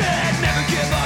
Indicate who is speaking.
Speaker 1: said never give up.